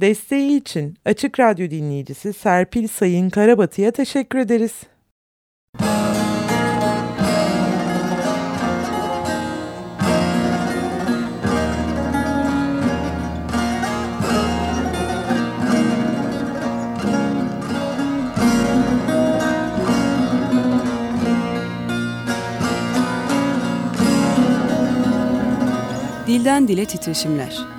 Desteği için Açık Radyo dinleyicisi Serpil Sayın Karabatı'ya teşekkür ederiz. Dilden Dile Titreşimler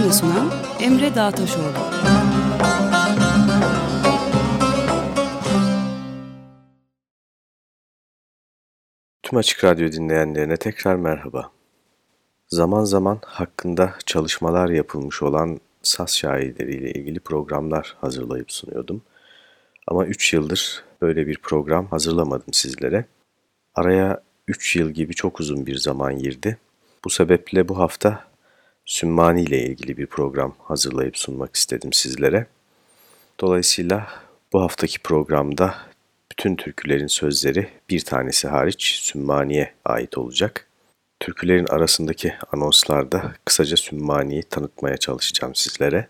Hazırlayan ve sunan Emre Dağtaşoğlu. Tüm Açık Radyo dinleyenlerine tekrar merhaba. Zaman zaman hakkında çalışmalar yapılmış olan saz şairleriyle ilgili programlar hazırlayıp sunuyordum. Ama 3 yıldır böyle bir program hazırlamadım sizlere. Araya 3 yıl gibi çok uzun bir zaman girdi. Bu sebeple bu hafta Sümmani ile ilgili bir program hazırlayıp sunmak istedim sizlere. Dolayısıyla bu haftaki programda bütün türkülerin sözleri bir tanesi hariç Sümmani'ye ait olacak. Türkülerin arasındaki anonslarda kısaca Sümmani'yi tanıtmaya çalışacağım sizlere.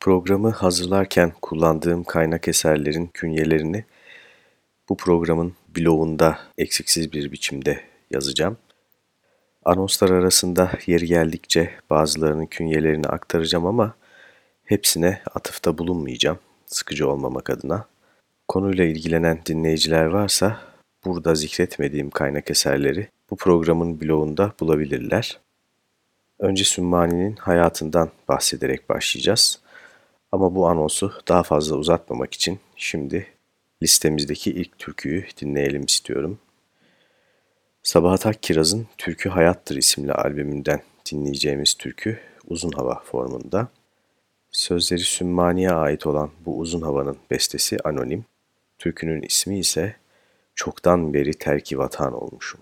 Programı hazırlarken kullandığım kaynak eserlerin künyelerini bu programın blogunda eksiksiz bir biçimde yazacağım. Anonslar arasında yeri geldikçe bazılarının künyelerini aktaracağım ama hepsine atıfta bulunmayacağım sıkıcı olmamak adına. Konuyla ilgilenen dinleyiciler varsa burada zikretmediğim kaynak eserleri bu programın blogunda bulabilirler. Önce Sümmani'nin hayatından bahsederek başlayacağız. Ama bu anonsu daha fazla uzatmamak için şimdi listemizdeki ilk türküyü dinleyelim istiyorum. Sabahat Akkiraz'ın Türkü Hayattır isimli albümünden dinleyeceğimiz türkü uzun hava formunda. Sözleri Sümmani'ye ait olan bu uzun havanın bestesi anonim, türkünün ismi ise Çoktan beri terki vatan olmuşum.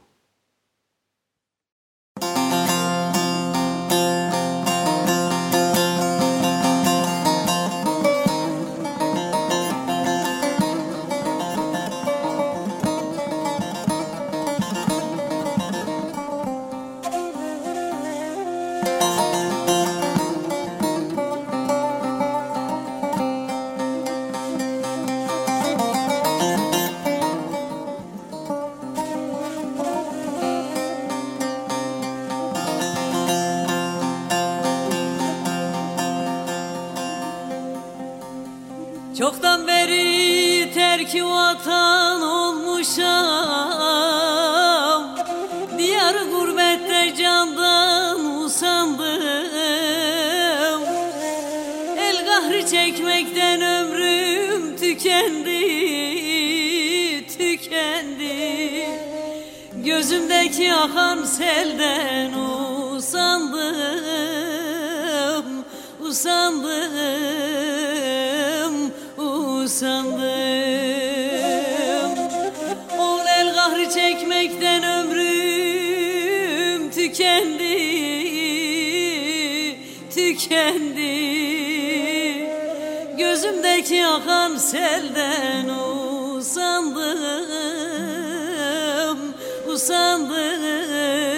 Selden usandım, usandım, usandım. Ol el kahri çekmekten ömrüm tükendi, tükendi. Gözümdeki akan selden usandım usandım,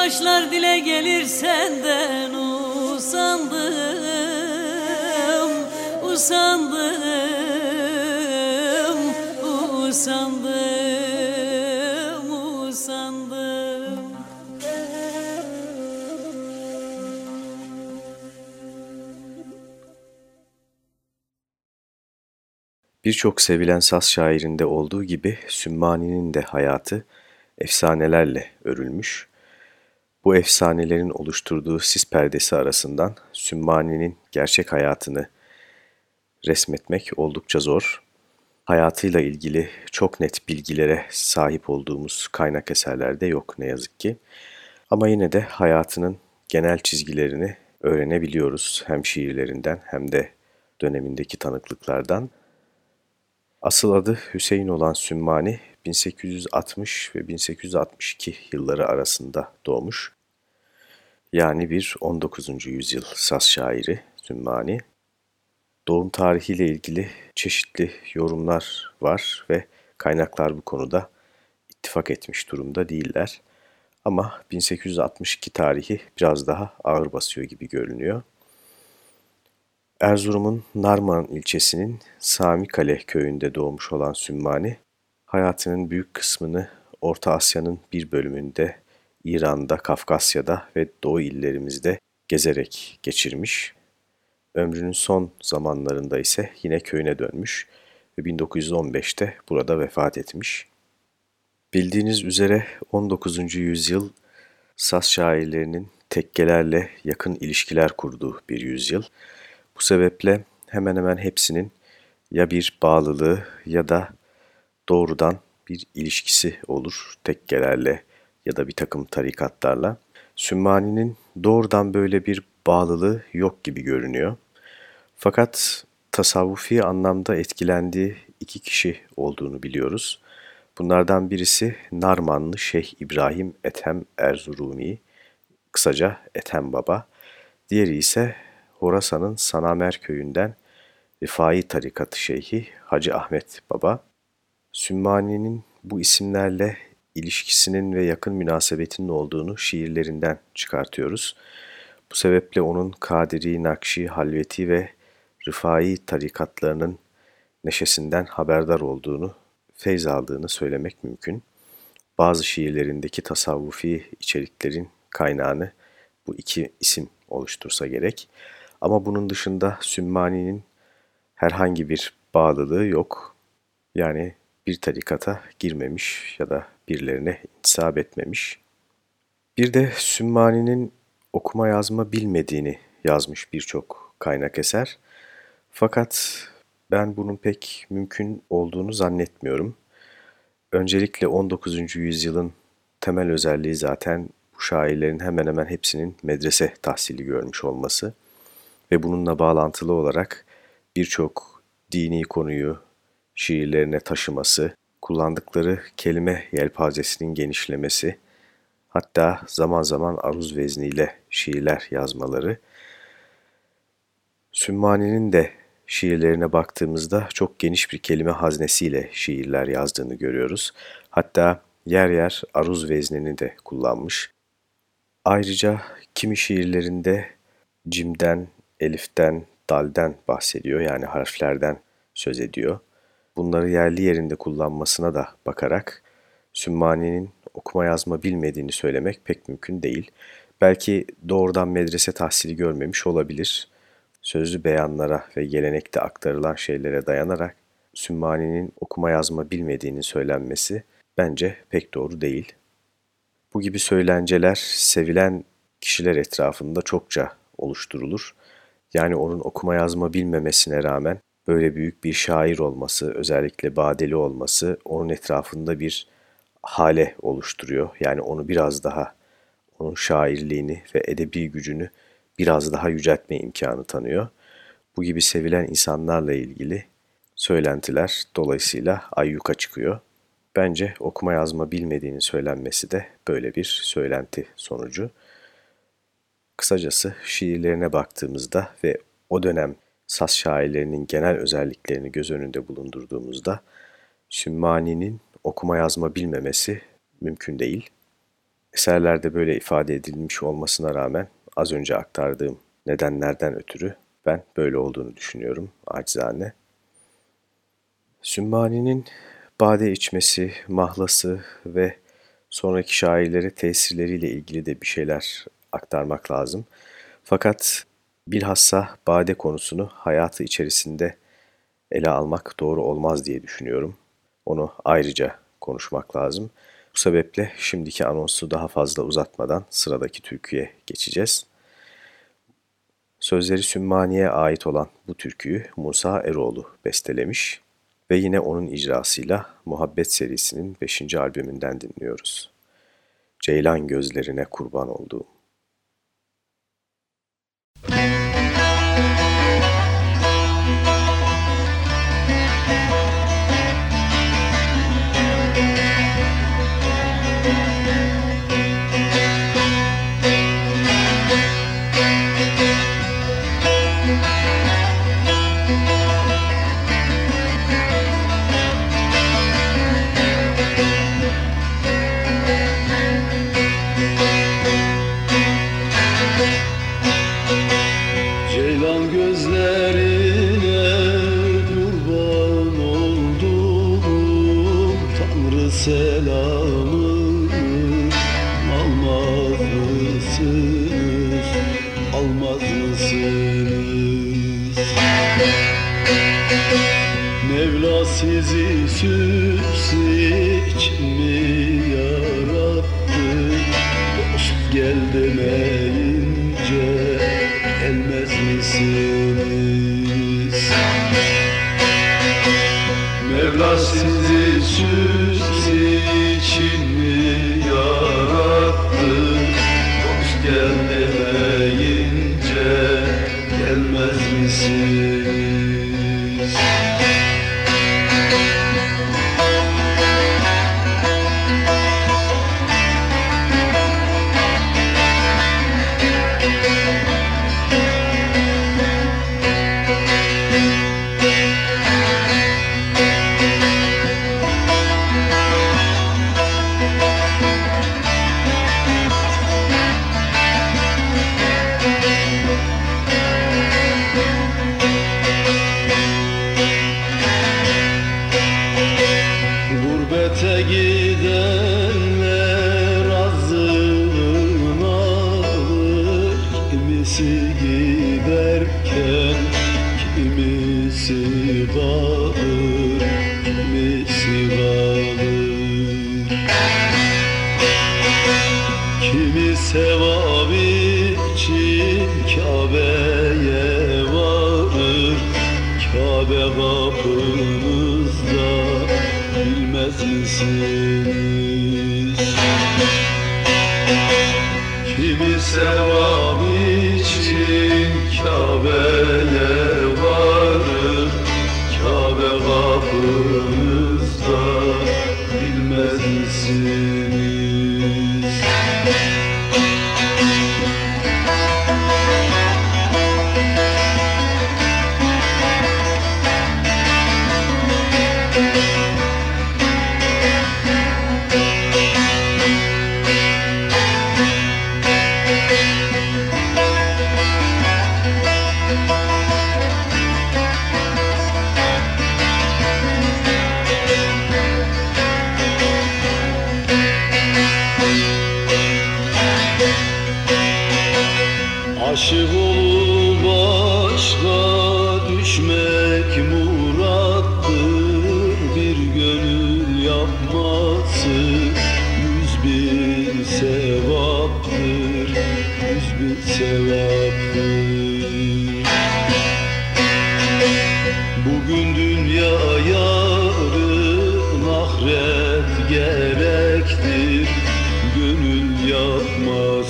Taşlar dile gelir senden usandım Usandım Usandım Usandım Birçok sevilen saz şairinde olduğu gibi Sümmani'nin de hayatı efsanelerle örülmüş. Bu efsanelerin oluşturduğu sis perdesi arasından Sümmani'nin gerçek hayatını resmetmek oldukça zor. Hayatıyla ilgili çok net bilgilere sahip olduğumuz kaynak eserlerde yok ne yazık ki. Ama yine de hayatının genel çizgilerini öğrenebiliyoruz hem şiirlerinden hem de dönemindeki tanıklıklardan. Asıl adı Hüseyin olan Sümmani 1860 ve 1862 yılları arasında doğmuş. Yani bir 19. yüzyıl saz şairi Sümmani. Doğum tarihiyle ilgili çeşitli yorumlar var ve kaynaklar bu konuda ittifak etmiş durumda değiller. Ama 1862 tarihi biraz daha ağır basıyor gibi görünüyor. Erzurum'un Narman ilçesinin Samikale köyünde doğmuş olan Sümmani, hayatının büyük kısmını Orta Asya'nın bir bölümünde, İran'da, Kafkasya'da ve Doğu illerimizde gezerek geçirmiş. Ömrünün son zamanlarında ise yine köyüne dönmüş ve 1915'te burada vefat etmiş. Bildiğiniz üzere 19. yüzyıl Saz şairlerinin tekkelerle yakın ilişkiler kurduğu bir yüzyıl. Bu sebeple hemen hemen hepsinin ya bir bağlılığı ya da doğrudan bir ilişkisi olur tekkelerle ya da bir takım tarikatlarla. Sümmani'nin doğrudan böyle bir bağlılığı yok gibi görünüyor. Fakat tasavvufi anlamda etkilendiği iki kişi olduğunu biliyoruz. Bunlardan birisi Narmanlı Şeyh İbrahim Ethem Erzurumi, kısaca Ethem Baba. Diğeri ise Horasan'ın Sanamer köyünden Rifai Tarikatı Şeyhi Hacı Ahmet Baba. Sümmani'nin bu isimlerle ilişkisinin ve yakın münasebetinin olduğunu şiirlerinden çıkartıyoruz. Bu sebeple onun Kadiri, Nakşi, Halveti ve Rifai tarikatlarının neşesinden haberdar olduğunu, feyz aldığını söylemek mümkün. Bazı şiirlerindeki tasavvufi içeriklerin kaynağını bu iki isim oluştursa gerek. Ama bunun dışında Sümmani'nin herhangi bir bağlılığı yok. Yani bir tarikata girmemiş ya da birilerine intisap etmemiş. Bir de Sümmani'nin okuma yazma bilmediğini yazmış birçok kaynak eser. Fakat ben bunun pek mümkün olduğunu zannetmiyorum. Öncelikle 19. yüzyılın temel özelliği zaten bu şairlerin hemen hemen hepsinin medrese tahsili görmüş olması ve bununla bağlantılı olarak birçok dini konuyu şiirlerine taşıması, kullandıkları kelime yelpazesinin genişlemesi, hatta zaman zaman aruz vezniyle şiirler yazmaları. Sümmani'nin de şiirlerine baktığımızda çok geniş bir kelime haznesiyle şiirler yazdığını görüyoruz. Hatta yer yer aruz veznini de kullanmış. Ayrıca kimi şiirlerinde cimden, eliften, dalden bahsediyor yani harflerden söz ediyor. Bunları yerli yerinde kullanmasına da bakarak Sümmani'nin okuma yazma bilmediğini söylemek pek mümkün değil. Belki doğrudan medrese tahsili görmemiş olabilir. Sözlü beyanlara ve gelenekte aktarılan şeylere dayanarak Sümmani'nin okuma yazma bilmediğini söylenmesi bence pek doğru değil. Bu gibi söylenceler sevilen kişiler etrafında çokça oluşturulur. Yani onun okuma yazma bilmemesine rağmen böyle büyük bir şair olması, özellikle badeli olması onun etrafında bir hale oluşturuyor. Yani onu biraz daha, onun şairliğini ve edebi gücünü biraz daha yüceltme imkanı tanıyor. Bu gibi sevilen insanlarla ilgili söylentiler dolayısıyla ayyuka çıkıyor. Bence okuma yazma bilmediğini söylenmesi de böyle bir söylenti sonucu. Kısacası şiirlerine baktığımızda ve o dönem Saz şairlerinin genel özelliklerini göz önünde bulundurduğumuzda Sümmani'nin okuma yazma bilmemesi mümkün değil. Eserlerde böyle ifade edilmiş olmasına rağmen az önce aktardığım nedenlerden ötürü ben böyle olduğunu düşünüyorum acizane. Sümmani'nin bade içmesi, mahlası ve sonraki şairlere tesirleriyle ilgili de bir şeyler aktarmak lazım. Fakat bilhassa bade konusunu hayatı içerisinde ele almak doğru olmaz diye düşünüyorum. Onu ayrıca konuşmak lazım. Bu sebeple şimdiki anonsu daha fazla uzatmadan sıradaki türküye geçeceğiz. Sözleri Sümmani'ye ait olan bu türküyü Musa Eroğlu bestelemiş ve yine onun icrasıyla Muhabbet serisinin 5. albümünden dinliyoruz. Ceylan gözlerine kurban olduğum. Bu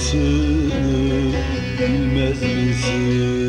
hayatını bilmez misin?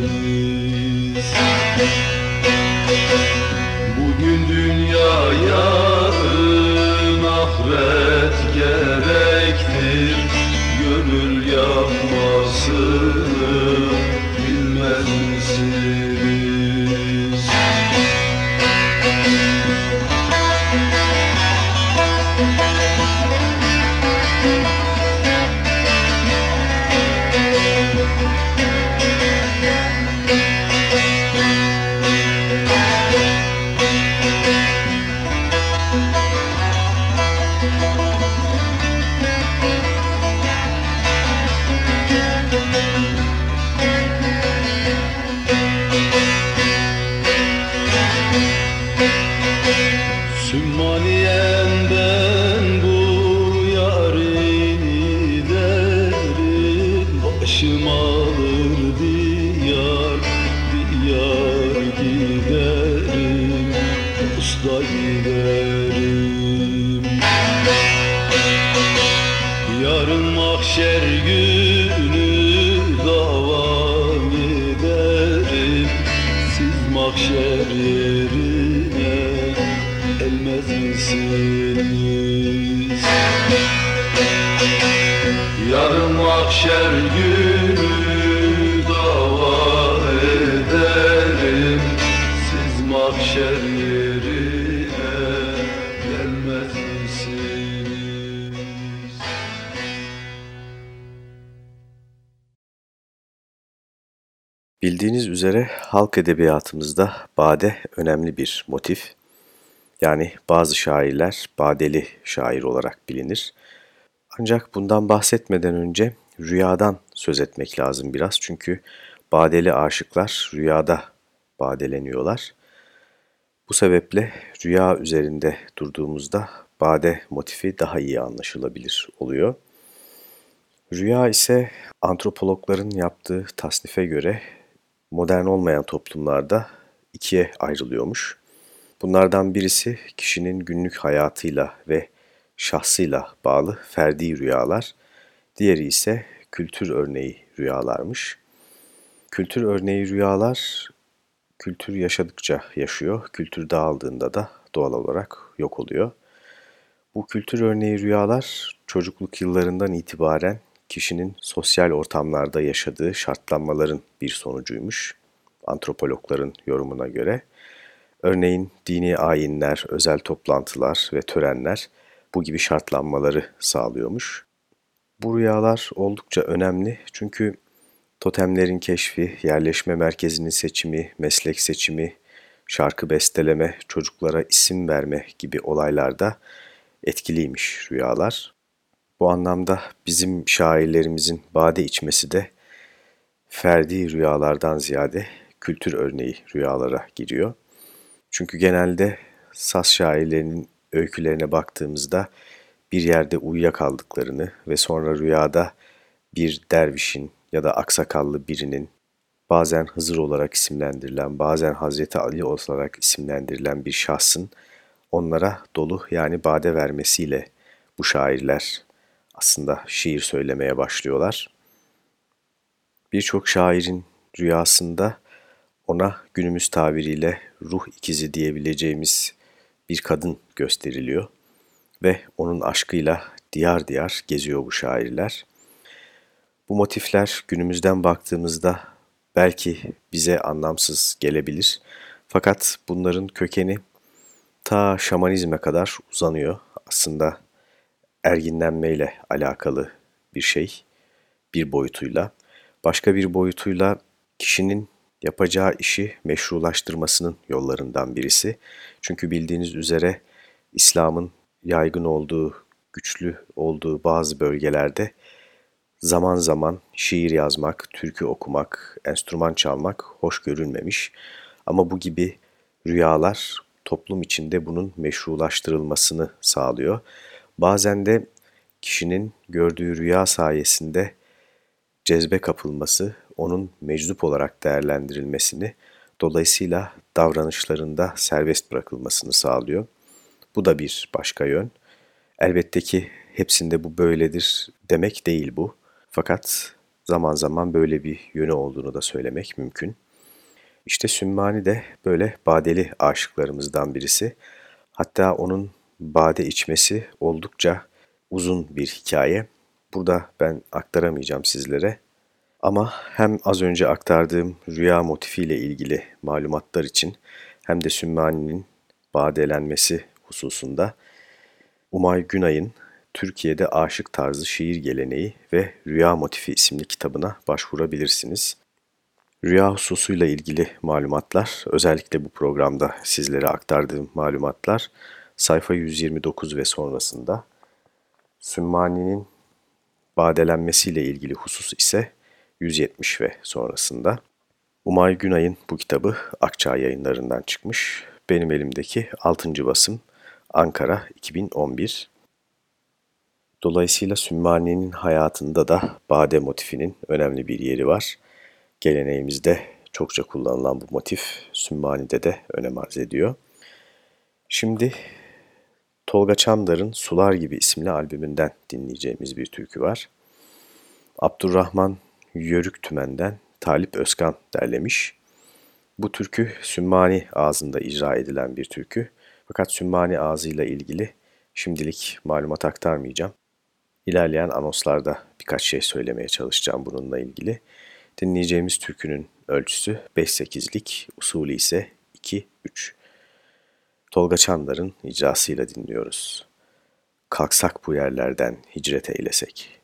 Üzere halk edebiyatımızda bade önemli bir motif. Yani bazı şairler badeli şair olarak bilinir. Ancak bundan bahsetmeden önce rüyadan söz etmek lazım biraz. Çünkü badeli aşıklar rüyada badeleniyorlar. Bu sebeple rüya üzerinde durduğumuzda bade motifi daha iyi anlaşılabilir oluyor. Rüya ise antropologların yaptığı tasnife göre modern olmayan toplumlarda ikiye ayrılıyormuş. Bunlardan birisi kişinin günlük hayatıyla ve şahsıyla bağlı ferdi rüyalar, diğeri ise kültür örneği rüyalarmış. Kültür örneği rüyalar kültür yaşadıkça yaşıyor, kültür dağıldığında da doğal olarak yok oluyor. Bu kültür örneği rüyalar çocukluk yıllarından itibaren kişinin sosyal ortamlarda yaşadığı şartlanmaların bir sonucuymuş antropologların yorumuna göre. Örneğin dini ayinler, özel toplantılar ve törenler bu gibi şartlanmaları sağlıyormuş. Bu rüyalar oldukça önemli çünkü totemlerin keşfi, yerleşme merkezinin seçimi, meslek seçimi, şarkı besteleme, çocuklara isim verme gibi olaylarda etkiliymiş rüyalar. Bu anlamda bizim şairlerimizin bade içmesi de ferdi rüyalardan ziyade kültür örneği rüyalara giriyor. Çünkü genelde Saz şairlerinin öykülerine baktığımızda bir yerde uyuyakaldıklarını ve sonra rüyada bir dervişin ya da aksakallı birinin bazen Hızır olarak isimlendirilen, bazen Hazreti Ali olarak isimlendirilen bir şahsın onlara dolu yani bade vermesiyle bu şairler aslında şiir söylemeye başlıyorlar. Birçok şairin rüyasında ona günümüz tabiriyle ruh ikizi diyebileceğimiz bir kadın gösteriliyor ve onun aşkıyla diyar diyar geziyor bu şairler. Bu motifler günümüzden baktığımızda belki bize anlamsız gelebilir fakat bunların kökeni ta şamanizme kadar uzanıyor. Aslında erginlenmeyle alakalı bir şey, bir boyutuyla. Başka bir boyutuyla kişinin yapacağı işi meşrulaştırmasının yollarından birisi. Çünkü bildiğiniz üzere İslam'ın yaygın olduğu, güçlü olduğu bazı bölgelerde zaman zaman şiir yazmak, türkü okumak, enstrüman çalmak hoş görülmemiş. Ama bu gibi rüyalar toplum içinde bunun meşrulaştırılmasını sağlıyor. Bazen de kişinin gördüğü rüya sayesinde cezbe kapılması, onun meczup olarak değerlendirilmesini, dolayısıyla davranışlarında serbest bırakılmasını sağlıyor. Bu da bir başka yön. Elbette ki hepsinde bu böyledir demek değil bu. Fakat zaman zaman böyle bir yönü olduğunu da söylemek mümkün. İşte Sümmani de böyle badeli aşıklarımızdan birisi. Hatta onun bade içmesi oldukça uzun bir hikaye. Burada ben aktaramayacağım sizlere. Ama hem az önce aktardığım rüya motifiyle ilgili malumatlar için hem de Sümmani'nin badelenmesi hususunda Umay Günay'ın Türkiye'de Aşık Tarzı Şiir Geleneği ve Rüya Motifi isimli kitabına başvurabilirsiniz. Rüya hususuyla ilgili malumatlar, özellikle bu programda sizlere aktardığım malumatlar sayfa 129 ve sonrasında. Sümmani'nin badelenmesiyle ilgili husus ise 170 ve sonrasında. Umay Günay'ın bu kitabı Akçağ yayınlarından çıkmış. Benim elimdeki 6. basım Ankara 2011. Dolayısıyla Sümmani'nin hayatında da bade motifinin önemli bir yeri var. Geleneğimizde çokça kullanılan bu motif Sümmani'de de önem arz ediyor. Şimdi Tolga Çandar'ın Sular Gibi isimli albümünden dinleyeceğimiz bir türkü var. Abdurrahman Yörük Tümen'den Talip Özkan derlemiş. Bu türkü Sümmani ağzında icra edilen bir türkü. Fakat Sümmani ağzıyla ilgili şimdilik malumat aktarmayacağım. İlerleyen anonslarda birkaç şey söylemeye çalışacağım bununla ilgili. Dinleyeceğimiz türkünün ölçüsü 5-8'lik, usulü ise 2-3. Tolga Çandar'ın icrasıyla dinliyoruz. Kalksak bu yerlerden hicret eylesek.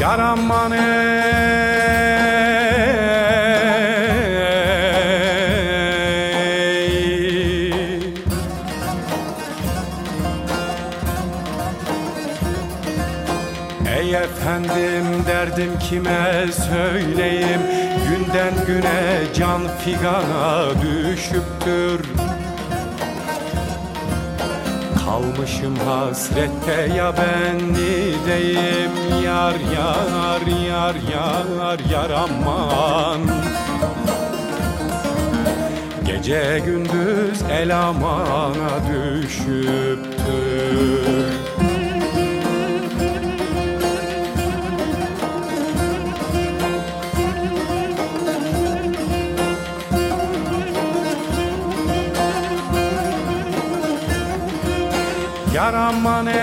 Yaraman kime söyleyeyim? Günden güne can figana düşüptür. Kalmışım hasrette ya ben nideyim? Yar yar yar yar yar aman. Gece gündüz el amana düşüptür Yar aman ey.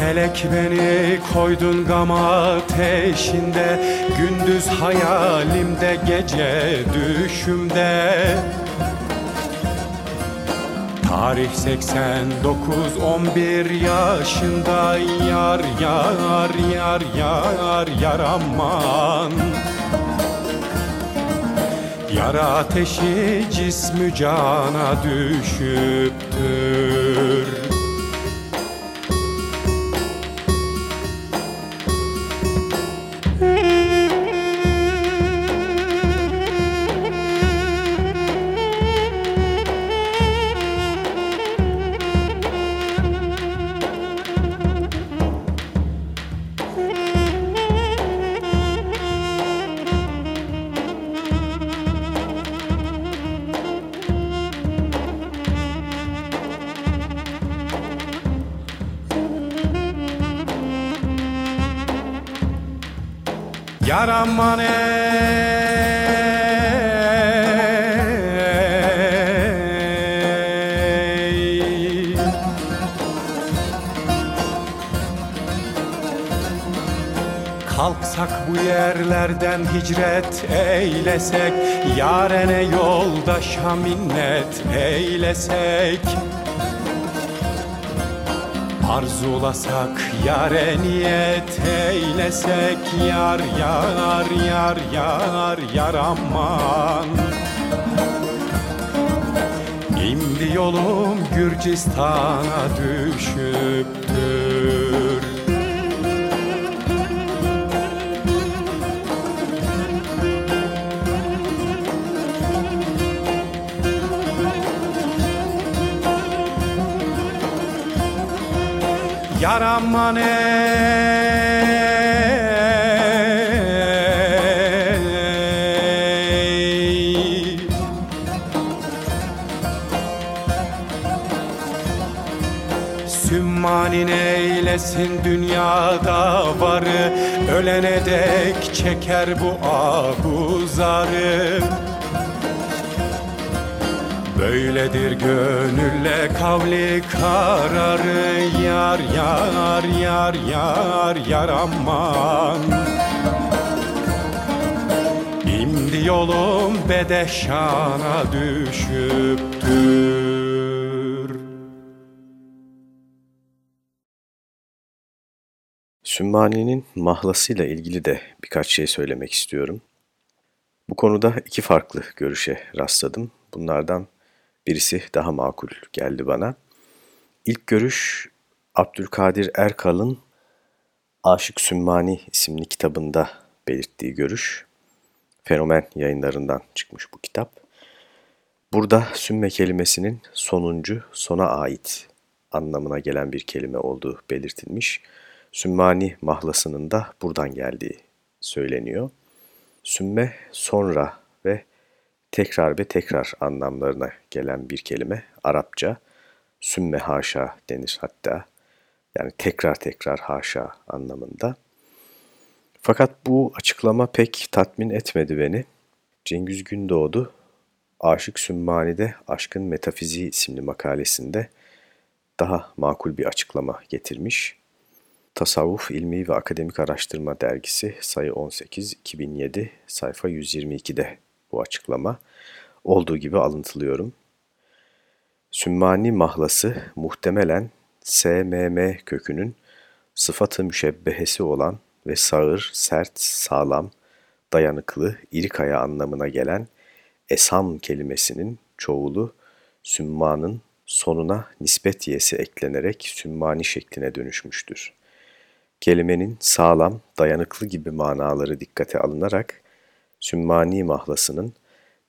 Felek beni koydun gam ateşinde Gündüz hayalimde gece düşümde Tarih 89 11 yaşında yar yar yar yar yar aman. Yar ateşi cismü cana düşüptür Kalksak bu yerlerden hicret eylesek Yarene yoldaşa minnet eylesek. Arzulasak yare niyet eylesek Yar yar yar yar yar aman. İmdi yolum Gürcistan'a düşüptür yar aman ey Sümmanin eylesin dünyada varı Ölene dek çeker bu abuzarı. Böyledir gönülle kavli kararı Yar yar yar yar yar aman İmdi yolum bedeşana düşüptür Sümmani'nin mahlasıyla ilgili de birkaç şey söylemek istiyorum. Bu konuda iki farklı görüşe rastladım. Bunlardan birisi daha makul geldi bana. İlk görüş Abdülkadir Erkal'ın Aşık Sümmani isimli kitabında belirttiği görüş. Fenomen yayınlarından çıkmış bu kitap. Burada sümme kelimesinin sonuncu, sona ait anlamına gelen bir kelime olduğu belirtilmiş. Sümmani mahlasının da buradan geldiği söyleniyor. Sümme sonra ve tekrar ve tekrar anlamlarına gelen bir kelime. Arapça sümme haşa denir hatta. Yani tekrar tekrar haşa anlamında. Fakat bu açıklama pek tatmin etmedi beni. Cengiz Gündoğdu Aşık Sümmani'de Aşkın Metafiziği isimli makalesinde daha makul bir açıklama getirmiş. Tasavvuf İlmi ve Akademik Araştırma Dergisi sayı 18 2007 sayfa 122'de bu açıklama. Olduğu gibi alıntılıyorum. Sümmani mahlası muhtemelen SMM kökünün sıfatı müşebbehesi olan ve sağır, sert, sağlam, dayanıklı, iri kaya anlamına gelen esam kelimesinin çoğulu sümmanın sonuna nispet yesi eklenerek sümmani şekline dönüşmüştür. Kelimenin sağlam, dayanıklı gibi manaları dikkate alınarak sümmani mahlasının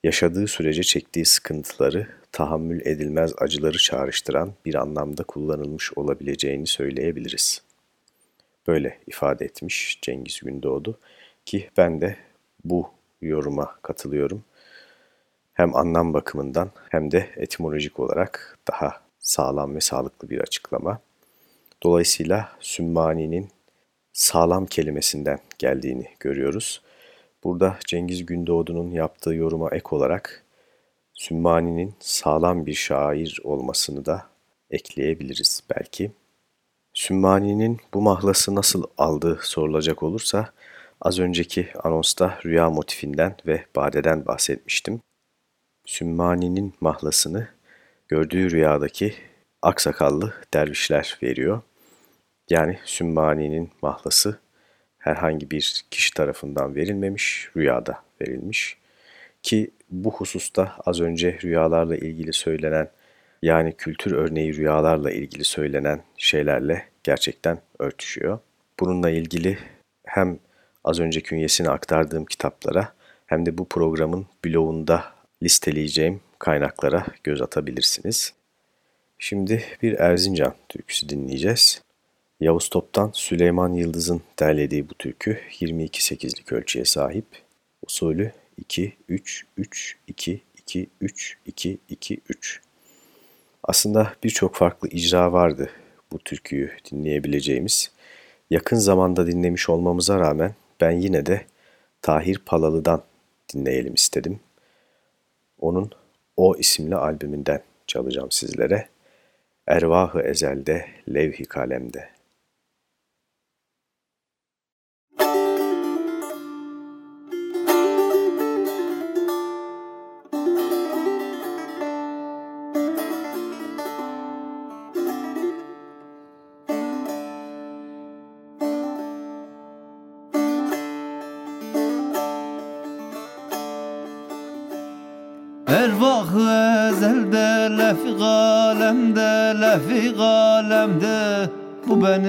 yaşadığı sürece çektiği sıkıntıları, tahammül edilmez acıları çağrıştıran bir anlamda kullanılmış olabileceğini söyleyebiliriz. Böyle ifade etmiş Cengiz Gündoğdu ki ben de bu yoruma katılıyorum. Hem anlam bakımından hem de etimolojik olarak daha sağlam ve sağlıklı bir açıklama. Dolayısıyla Sümmani'nin sağlam kelimesinden geldiğini görüyoruz. Burada Cengiz Gündoğdu'nun yaptığı yoruma ek olarak Sümmani'nin sağlam bir şair olmasını da ekleyebiliriz belki. Sümmani'nin bu mahlası nasıl aldığı sorulacak olursa az önceki anonsta rüya motifinden ve badeden bahsetmiştim. Sümmani'nin mahlasını gördüğü rüyadaki aksakallı dervişler veriyor. Yani Sümmani'nin mahlası herhangi bir kişi tarafından verilmemiş, rüyada verilmiş. Ki bu hususta az önce rüyalarla ilgili söylenen yani kültür örneği rüyalarla ilgili söylenen şeylerle gerçekten örtüşüyor. Bununla ilgili hem az önce künyesini aktardığım kitaplara hem de bu programın blogunda listeleyeceğim kaynaklara göz atabilirsiniz. Şimdi bir Erzincan türküsü dinleyeceğiz. Yavuz Top'tan Süleyman Yıldız'ın derlediği bu türkü 22-8'lik ölçüye sahip. Usulü 2-3-3-2-2-3-2-2-3. Aslında birçok farklı icra vardı bu türküyü dinleyebileceğimiz. Yakın zamanda dinlemiş olmamıza rağmen ben yine de Tahir Palalı'dan dinleyelim istedim. Onun O isimli albümünden çalacağım sizlere. Ervahı ezelde, levh-i kalemde.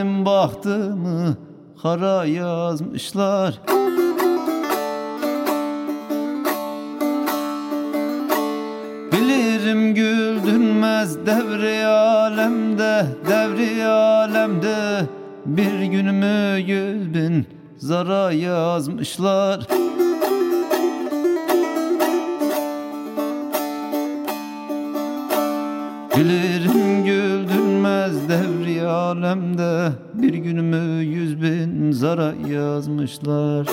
Benim bahtımı kara yazmışlar. Bilirim güldürmez devri alemde devri alemde. Bir günümü yüz bin zara yazmışlar. Gülerim güldürmez devri alemde Bir günümü yüz bin zara yazmışlar.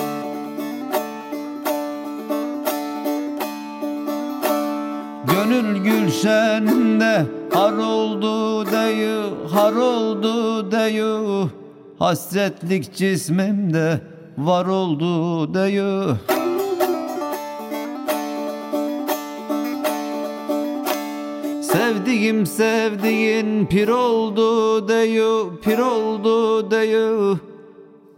Gönül gülşeninde har oldu deyu Har oldu deyu. Hasretlik cismimde var oldu deyu Sevdiğim sevdiğin pir oldu deyu Pir oldu deyu.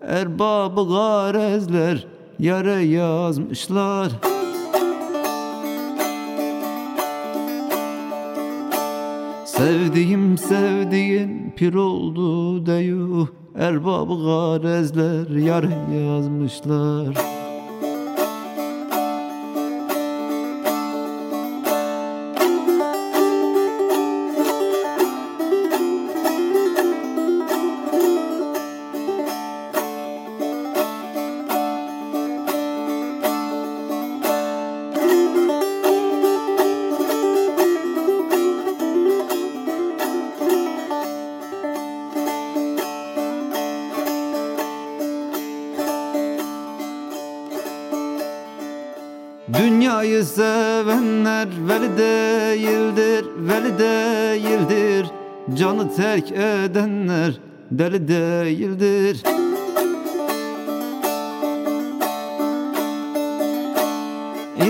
Erbabı garezler yare yazmışlar. Sevdiğim sevdiğin pir oldu deyu. Erbabı garezler yare yazmışlar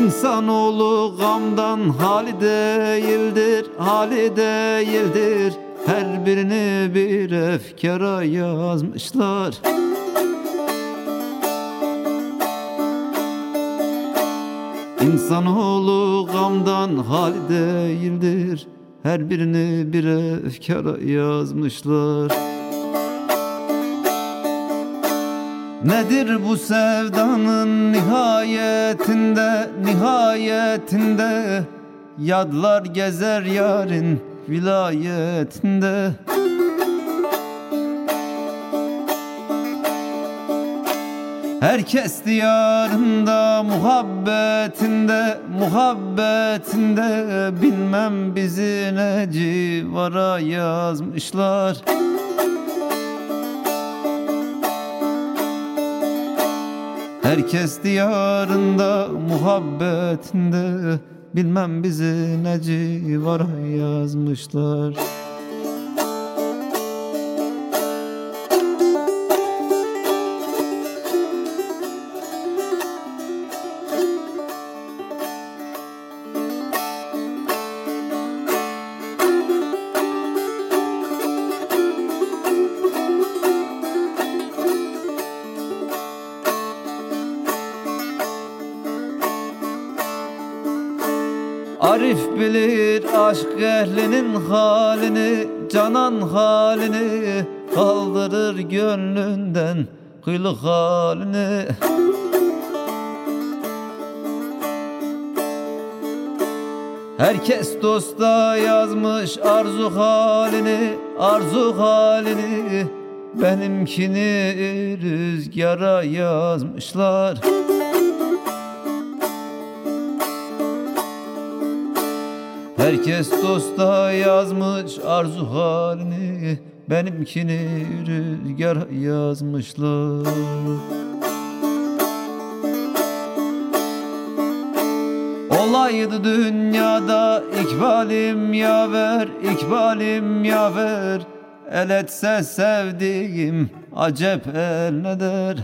İnsanoğlu gamdan hali değildir, hali değildir. Her birini bir efkara yazmışlar. İnsanoğlu gamdan hali değildir. Her birini bir efkara yazmışlar Nedir bu sevdanın nihayetinde, nihayetinde? Yadlar gezer yarın vilayetinde. Herkes diyarında muhabbetinde muhabbetinde. Bilmem bizi ne civara yazmışlar Herkes diyarında muhabbetinde. Bilmem bizi ne civara yazmışlar bilir aşk ehlinin halini Canan halini Kaldırır gönlünden kıyılık halini. Herkes dosta yazmış arzu halini Arzu halini. Benimkini rüzgara yazmışlar Herkes dosta yazmış arzu halini Benimkini rüzgar yazmışlar. Olaydı dünyada ikbalim yaver, ikbalim yaver. El etse sevdiğim acep el ne der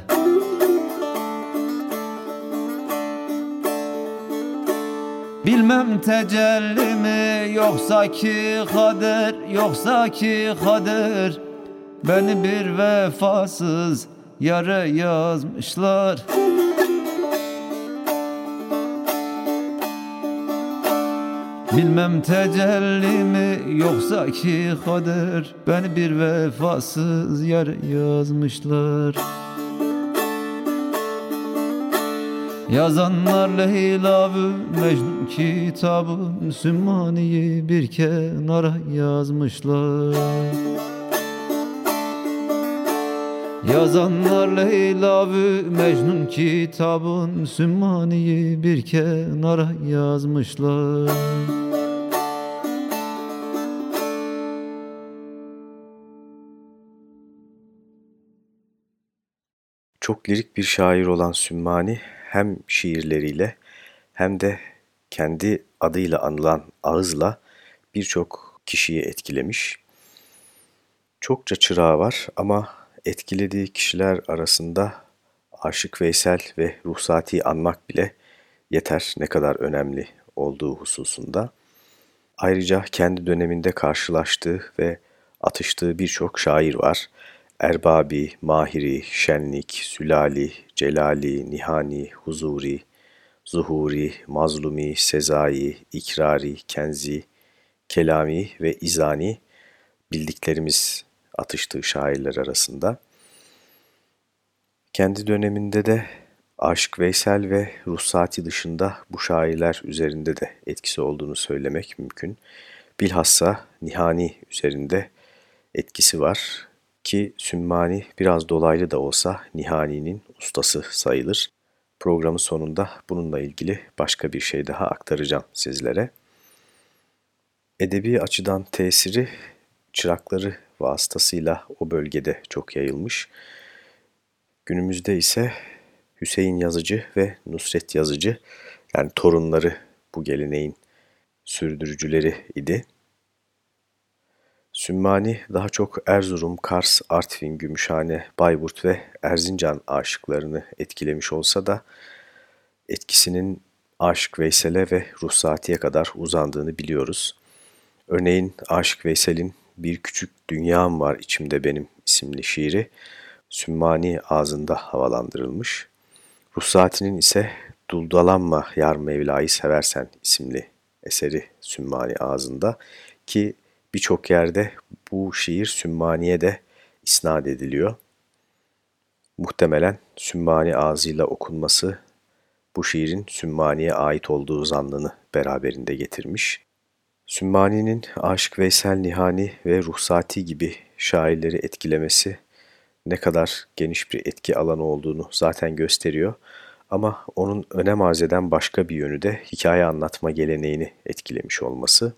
Bilmem tecelli mi yoksa ki kader Yoksa ki kader. Beni bir vefasız yare yazmışlar. Bilmem tecelli mi yoksa ki kader. Beni bir vefasız yare yazmışlar Yazanlar Leyla ve Mecnun kitabı Sümmani'yi bir kenara yazmışlar. Yazanlar Leyla ve Mecnun kitabın Sümmani'yi bir kenara yazmışlar. Çok lirik bir şair olan Sümmani hem şiirleriyle hem de kendi adıyla anılan ağızla birçok kişiyi etkilemiş. Çokça çırağı var ama etkilediği kişiler arasında Aşık Veysel ve Ruhsati anmak bile yeter ne kadar önemli olduğu hususunda. Ayrıca kendi döneminde karşılaştığı ve atıştığı birçok şair var. Erbabi, Mahiri, Şenlik, Sülali, Celali, Nihani, Huzuri, Zuhuri, Mazlumi, Sezai, İkrari, Kenzi, Kelami ve İzani bildiklerimiz atıştığı şairler arasında. Kendi döneminde de Aşık Veysel ve Ruhsati dışında bu şairler üzerinde de etkisi olduğunu söylemek mümkün. Bilhassa Nihani üzerinde etkisi var ki Sümmani biraz dolaylı da olsa Nihani'nin ustası sayılır. Programın sonunda bununla ilgili başka bir şey daha aktaracağım sizlere. Edebi açıdan tesiri çırakları vasıtasıyla o bölgede çok yayılmış. Günümüzde ise Hüseyin Yazıcı ve Nusret Yazıcı yani torunları bu geleneğin sürdürücüleri idi. Sümmani daha çok Erzurum, Kars, Artvin, Gümüşhane, Bayburt ve Erzincan aşıklarını etkilemiş olsa da etkisinin Aşık Veysel'e ve Ruhsati'ye kadar uzandığını biliyoruz. Örneğin Aşık Veysel'in Bir Küçük Dünyam Var İçimde Benim isimli şiiri Sümmani ağzında havalandırılmış. Ruhsati'nin ise Duldalanma Yar Mevla'yı Seversen isimli eseri Sümmani ağzında ki birçok yerde bu şiir Sümmani'ye de isnat ediliyor. Muhtemelen Sümmani ağzıyla okunması bu şiirin Sümmani'ye ait olduğu zannını beraberinde getirmiş. Sümmani'nin Aşık Veysel Nihani ve Ruhsati gibi şairleri etkilemesi ne kadar geniş bir etki alanı olduğunu zaten gösteriyor. Ama onun önem arz eden başka bir yönü de hikaye anlatma geleneğini etkilemiş olması.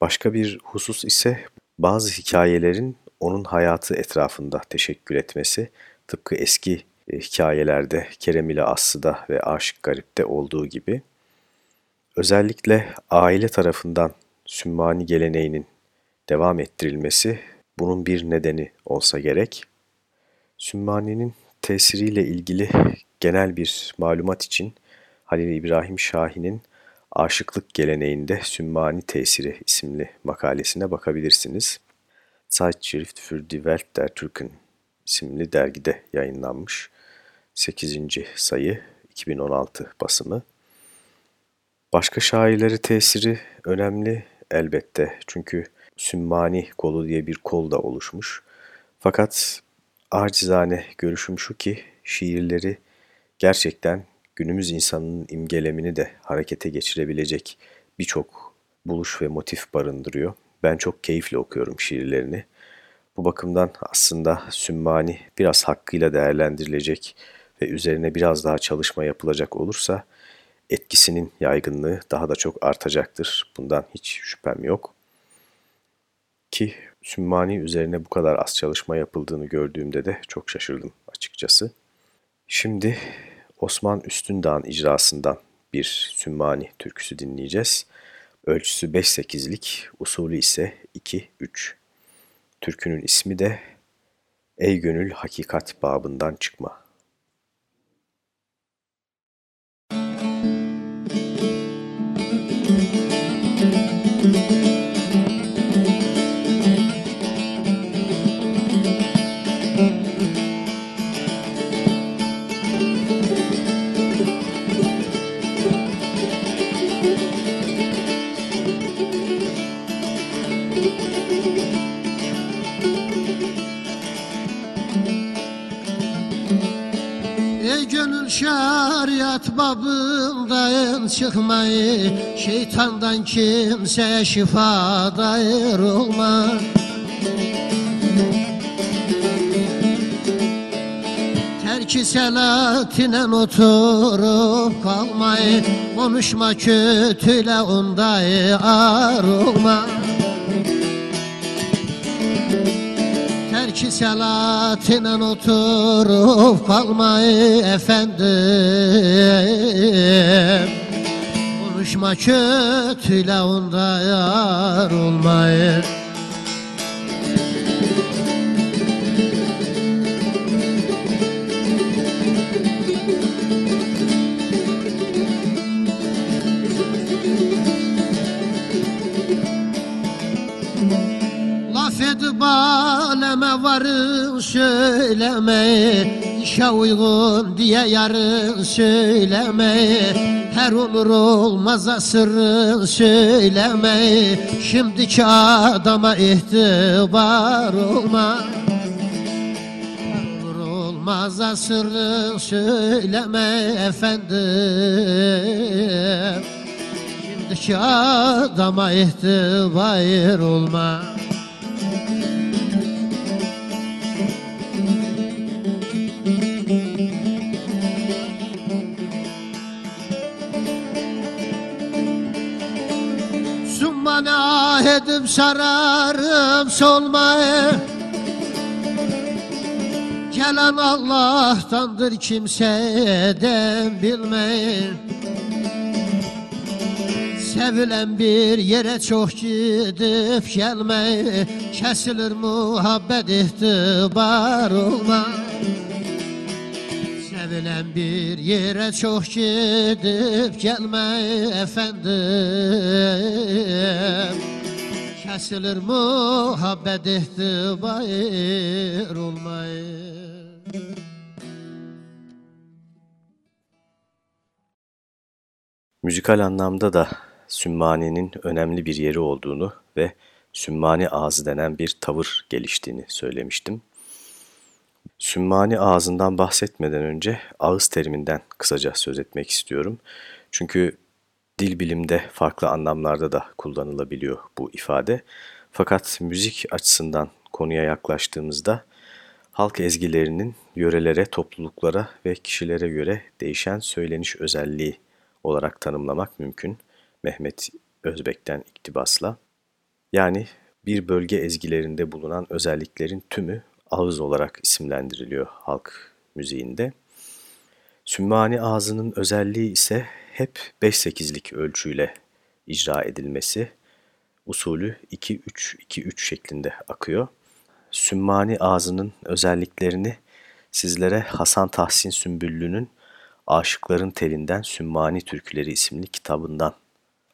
Başka bir husus ise bazı hikayelerin onun hayatı etrafında teşekkür etmesi, tıpkı eski e, hikayelerde Kerem ile Aslı'da ve Aşık Garip'te olduğu gibi. Özellikle aile tarafından Sümmani geleneğinin devam ettirilmesi bunun bir nedeni olsa gerek. Sümmani'nin tesiriyle ilgili genel bir malumat için Halil İbrahim Şahin'in Aşıklık Geleneğinde Sümmani Tesiri isimli makalesine bakabilirsiniz. Zeitschrift für die Welt der Türken isimli dergide yayınlanmış. 8. sayı 2016 basımı. Başka şairleri tesiri önemli elbette çünkü Sümmani kolu diye bir kol da oluşmuş. Fakat acizane görüşüm şu ki şiirleri gerçekten günümüz insanının imgelemini de harekete geçirebilecek birçok buluş ve motif barındırıyor. Ben çok keyifle okuyorum şiirlerini. Bu bakımdan aslında Sümmani biraz hakkıyla değerlendirilecek ve üzerine biraz daha çalışma yapılacak olursa etkisinin yaygınlığı daha da çok artacaktır. Bundan hiç şüphem yok. Ki Sümmani üzerine bu kadar az çalışma yapıldığını gördüğümde de çok şaşırdım açıkçası. Şimdi Osman Üstündağ'ın icrasından bir Sümmani türküsü dinleyeceğiz. Ölçüsü 5-8'lik, usulü ise 2-3. Türkünün ismi de Ey Gönül Hakikat babından çıkma. Çıkmayı Şeytandan kimseye şifa dair olma Terki selatine oturup kalmayı Konuşma kötüyle onda ar olma Terki selatine oturup kalmayı efendim Konuşma kötüyle onda yar olmayı. Laf edip aleme varın söyleme İşe uygun diye yarın söyleme. Her olur olmaza sırrın söyleme. Şimdiki adama ihtibar olma. Olmaza sırrın söyleme efendim. Şimdiki adama ihtibar olma ahedim sararım solmaya Gelen Allah'tandır kimseden bilmeyin. Sevilen bir yere çok gidip gelme Kesilir muhabbet ihtibar olma Sevilen bir yere çok gidip gelme efendim Kesilir muhabbet ihtibar olmayı Müzikal anlamda da Sümmani'nin önemli bir yeri olduğunu ve Sümmani ağzı denen bir tavır geliştiğini söylemiştim. Sümmani ağzından bahsetmeden önce ağız teriminden kısaca söz etmek istiyorum. Çünkü dil bilimde farklı anlamlarda da kullanılabiliyor bu ifade. Fakat müzik açısından konuya yaklaştığımızda halk ezgilerinin yörelere, topluluklara ve kişilere göre değişen söyleniş özelliği olarak tanımlamak mümkün Mehmet Özbek'ten iktibasla. Yani bir bölge ezgilerinde bulunan özelliklerin tümü ağız olarak isimlendiriliyor halk müziğinde. Sümmani ağzının özelliği ise hep 5-8'lik ölçüyle icra edilmesi. Usulü 2-3-2-3 şeklinde akıyor. Sümmani ağzının özelliklerini sizlere Hasan Tahsin Sümbüllü'nün Aşıkların Telinden Sümmani Türküleri isimli kitabından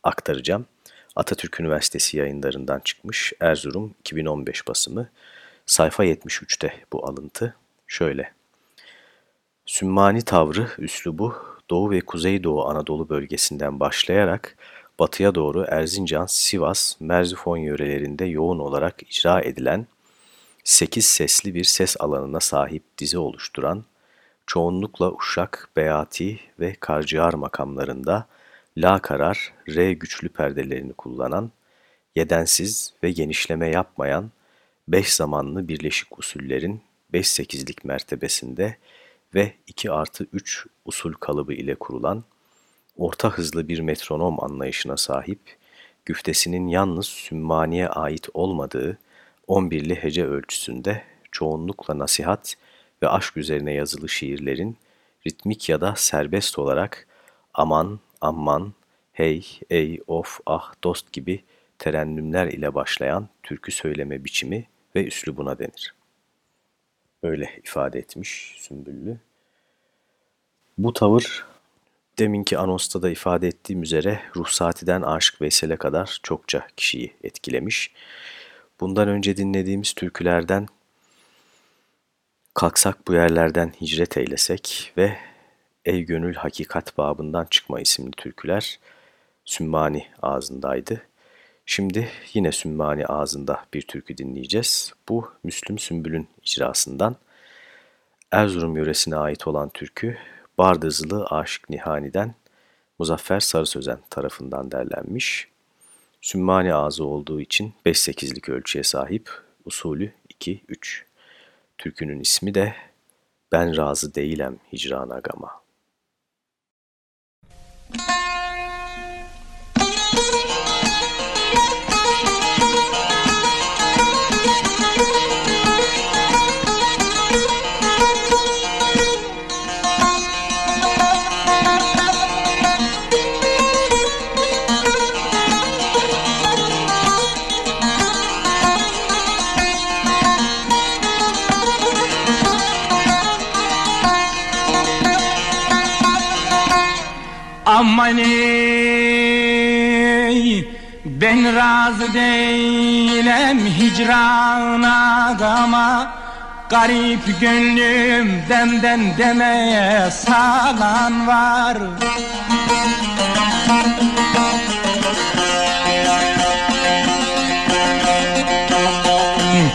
aktaracağım. Atatürk Üniversitesi yayınlarından çıkmış Erzurum 2015 basımı. Sayfa 73'te bu alıntı. Şöyle. Sümmani tavrı, üslubu Doğu ve Kuzeydoğu Anadolu bölgesinden başlayarak batıya doğru Erzincan, Sivas, Merzifon yörelerinde yoğun olarak icra edilen 8 sesli bir ses alanına sahip dizi oluşturan, çoğunlukla Uşak, Beati ve Karciğar makamlarında La karar, Re güçlü perdelerini kullanan, yedensiz ve genişleme yapmayan, beş zamanlı birleşik usullerin 5-8'lik mertebesinde ve 2 artı 3 usul kalıbı ile kurulan, orta hızlı bir metronom anlayışına sahip, güftesinin yalnız sümmaniye ait olmadığı 11'li hece ölçüsünde çoğunlukla nasihat ve aşk üzerine yazılı şiirlerin ritmik ya da serbest olarak aman, amman, hey, ey, of, ah, dost gibi terennümler ile başlayan türkü söyleme biçimi ve üslubuna denir. Böyle ifade etmiş Sümbüllü. Bu tavır deminki anosta da ifade ettiğim üzere Ruhsati'den Aşık Veysel'e kadar çokça kişiyi etkilemiş. Bundan önce dinlediğimiz türkülerden Kalksak bu yerlerden hicret eylesek ve Ey Gönül Hakikat babından çıkma isimli türküler Sümmani ağzındaydı. Şimdi yine Sümmani ağzında bir türkü dinleyeceğiz. Bu Müslüm Sümbül'ün icrasından Erzurum yöresine ait olan türkü Bardızlı Aşık Nihani'den Muzaffer Sarı Sözen tarafından derlenmiş. Sümmani ağzı olduğu için 5-8'lik ölçüye sahip, usulü 2-3. Türkünün ismi de Ben Razı Değilem Hicrana Gama. Aman ey ben razı değilim hicrana gama Garip gönlüm demden demeye salan var.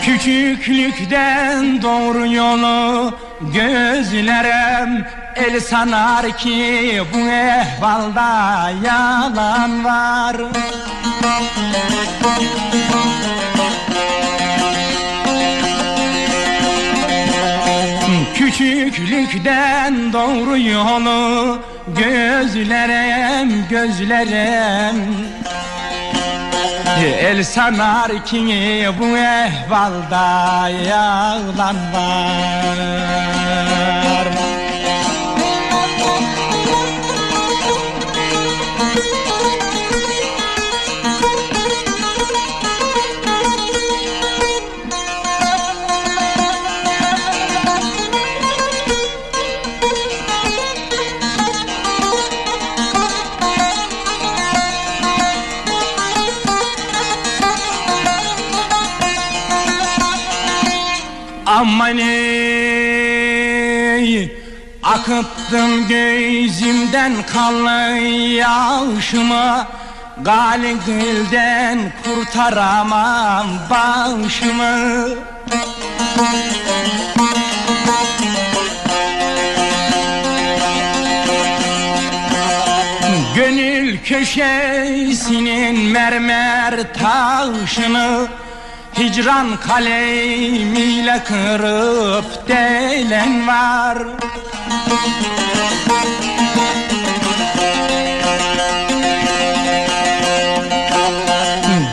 Küçüklükten doğru yolu gözlerem El sanar ki bu ehvalda yalan var. Küçüklükten doğru yolu gözlerem gözlerem. El sanar ki bu ehvalda yalan var Aman ey Akıttım gözümden kanlı yaşımı Galin dilden kurtaramam başımı Gönül köşesinin mermer taşını Hicran kalemiyle kırıp delen var.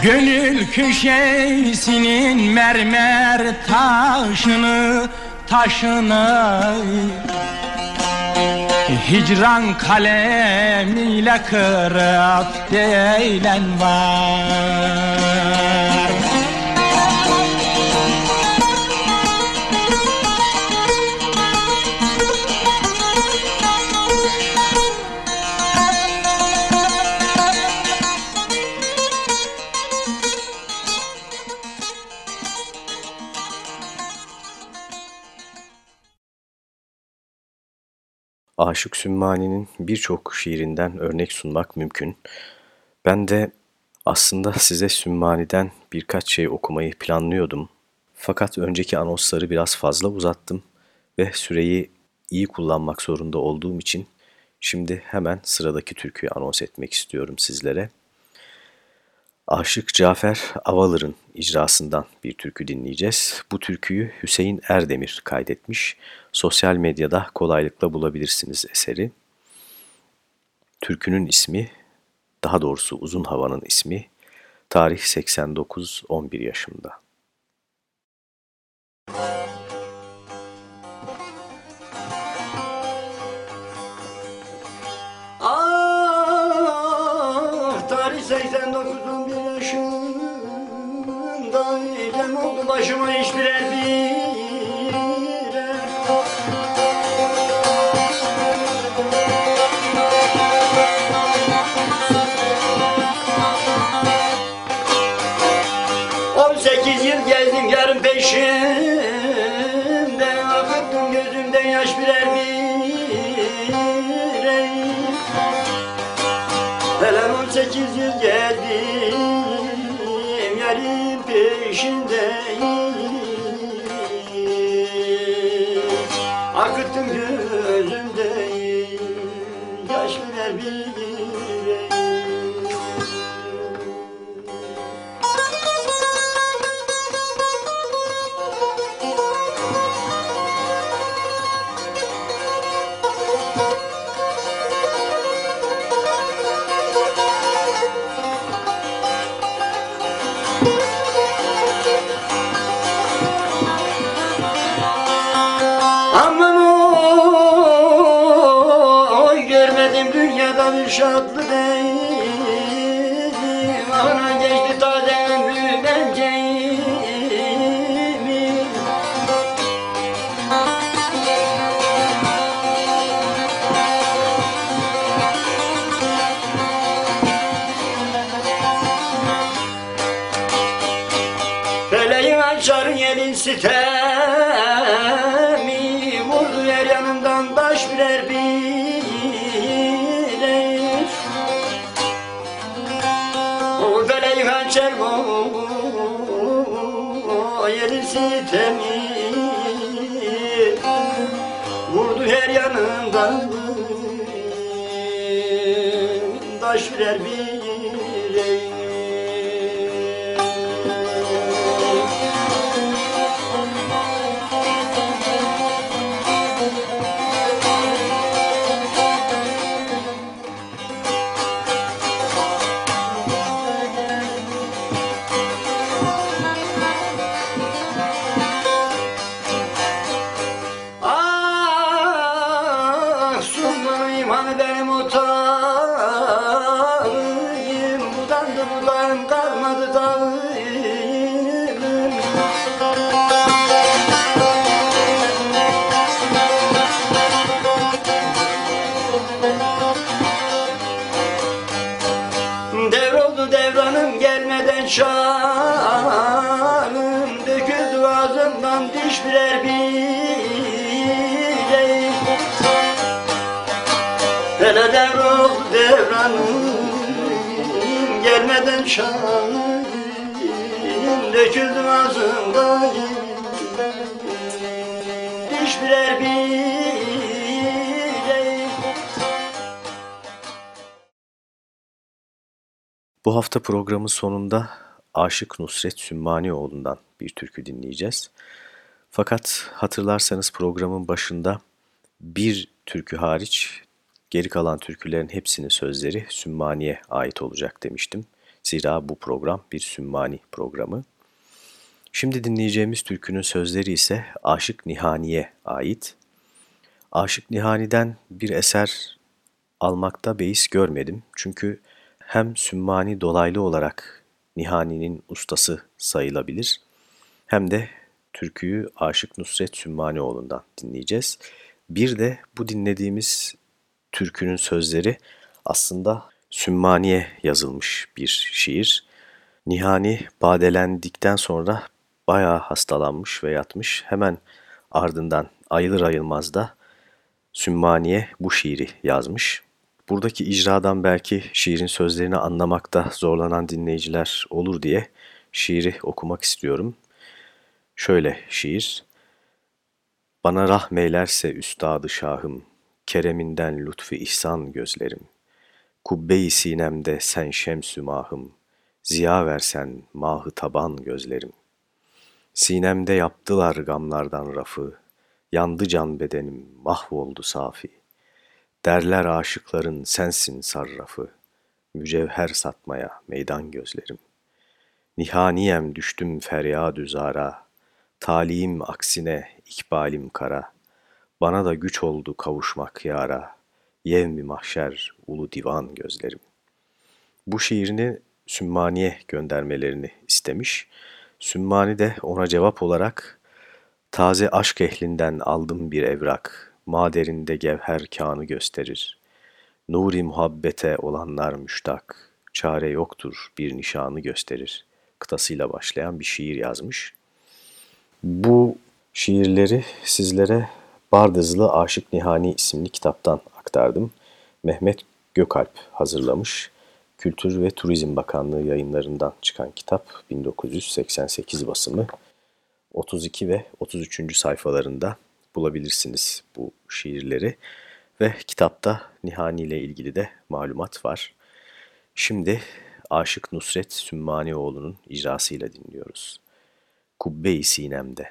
Gönül köşesinin mermer taşını Taşını. Hicran kalemiyle kırıp delen var Aşık Sümmani'nin birçok şiirinden örnek sunmak mümkün. Ben de aslında size Sümmani'den birkaç şey okumayı planlıyordum. Fakat önceki anonsları biraz fazla uzattım ve süreyi iyi kullanmak zorunda olduğum için şimdi hemen sıradaki türküyü anons etmek istiyorum sizlere. Aşık Cafer Avalır'ın icrasından bir türkü dinleyeceğiz. Bu türküyü Hüseyin Erdemir kaydetmiş. Sosyal medyada kolaylıkla bulabilirsiniz eseri. Türkünün ismi, daha doğrusu uzun havanın ismi, tarih 89-11 yaşımda. Yanından taş birer birer gelmeden şanım Döküldü ağzımdan diş birer birey Bu hafta programın sonunda Aşık Nusret Sümmanioğlu'ndan bir türkü dinleyeceğiz. Fakat hatırlarsanız programın başında bir türkü hariç geri kalan türkülerin hepsinin sözleri Sümmani'ye ait olacak demiştim. Zira bu program bir Sümmani programı. Şimdi dinleyeceğimiz türkünün sözleri ise Aşık Nihani'ye ait. Aşık Nihani'den bir eser almakta beis görmedim. Çünkü hem Sümmani dolaylı olarak Nihani'nin ustası sayılabilir hem de türküyü Aşık Nusret Sümmanioğlu'ndan dinleyeceğiz. Bir de bu dinlediğimiz türkünün sözleri aslında Sümmani'ye yazılmış bir şiir. Nihani badelendikten sonra bayağı hastalanmış ve yatmış. Hemen ardından ayılır ayılmaz da Sümmani'ye bu şiiri yazmış. Buradaki icradan belki şiirin sözlerini anlamakta zorlanan dinleyiciler olur diye şiiri okumak istiyorum. Şöyle şiir. Bana rahmeylerse üstadı şahım, kereminden lütfu ihsan gözlerim. Kubbe-i sinemde sen şemsü mahım, ziya versen mahı taban gözlerim. Sinemde yaptılar gamlardan rafı, yandı can bedenim, mahvoldu safi. Derler aşıkların sensin sarrafı, mücevher satmaya meydan gözlerim. Nihaniyem düştüm feryadü zara, talim aksine ikbalim kara. Bana da güç oldu kavuşmak yara, yevmi mahşer ulu divan gözlerim. Bu şiirini Sümmani'ye göndermelerini istemiş. Sümmani de ona cevap olarak taze aşk ehlinden aldım bir evrak, maderinde gevher kanı gösterir. Nuri muhabbete olanlar müştak, çare yoktur bir nişanı gösterir. Kıtasıyla başlayan bir şiir yazmış. Bu şiirleri sizlere Bardızlı Aşık Nihani isimli kitaptan aktardım. Mehmet Gökalp hazırlamış. Kültür ve Turizm Bakanlığı yayınlarından çıkan kitap 1988 basımı 32 ve 33. sayfalarında bulabilirsiniz bu şiirleri. Ve kitapta Nihani ile ilgili de malumat var. Şimdi Aşık Nusret Sümmanioğlu'nun icrasıyla dinliyoruz. Kubbe-i Sinem'de.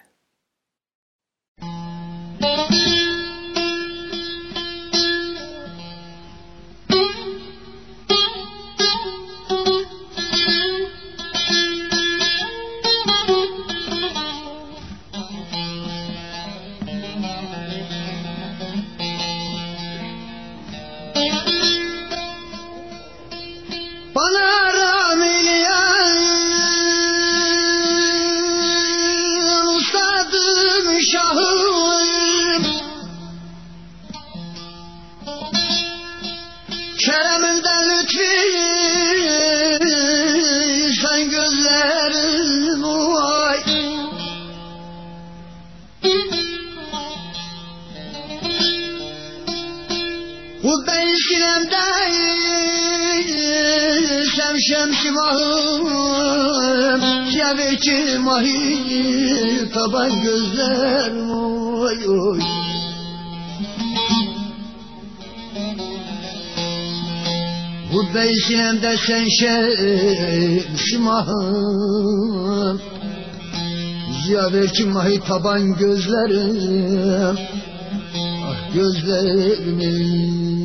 Sevki mahi taban gözler oy oy. Bu beysinemde sen şemsim ahım Ziya belki mahi taban gözlerim Ah gözlerimin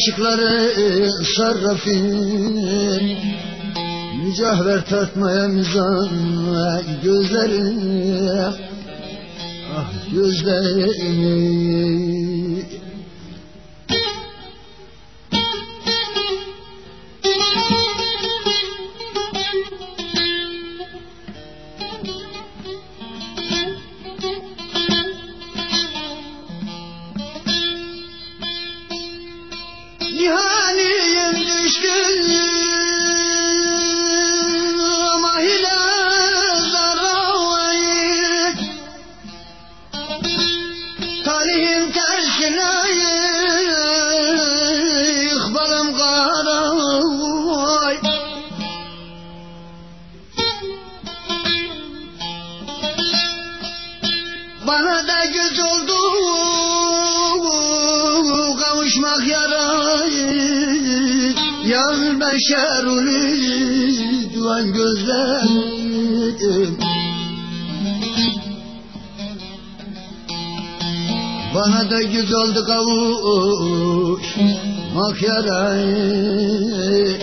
aşıkları sarrafi Mücahver tartmaya mizan gözleri Ah gözleri Bana da güz oldu kavuş Mak yarayı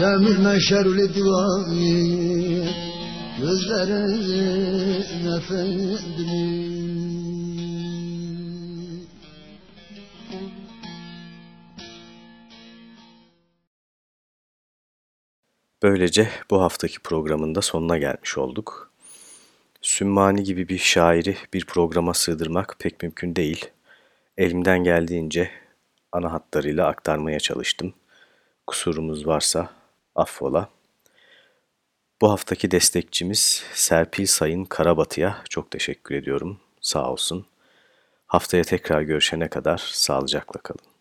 Yamil meşerli divani Gözlerin Böylece bu haftaki programın da sonuna gelmiş olduk. Sümmani gibi bir şairi bir programa sığdırmak pek mümkün değil. Elimden geldiğince ana hatlarıyla aktarmaya çalıştım. Kusurumuz varsa affola. Bu haftaki destekçimiz Serpil Sayın Karabatı'ya çok teşekkür ediyorum. Sağ olsun. Haftaya tekrar görüşene kadar sağlıcakla kalın.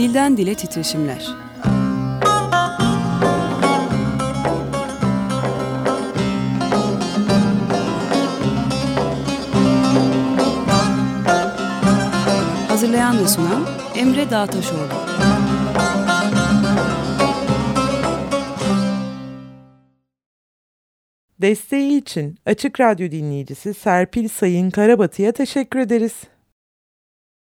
Dilden dile titreşimler. Hazırlayan ve sunan Emre Dağtaşoğlu. Desteği için Açık Radyo dinleyicisi Serpil Sayın Karabatı'ya teşekkür ederiz.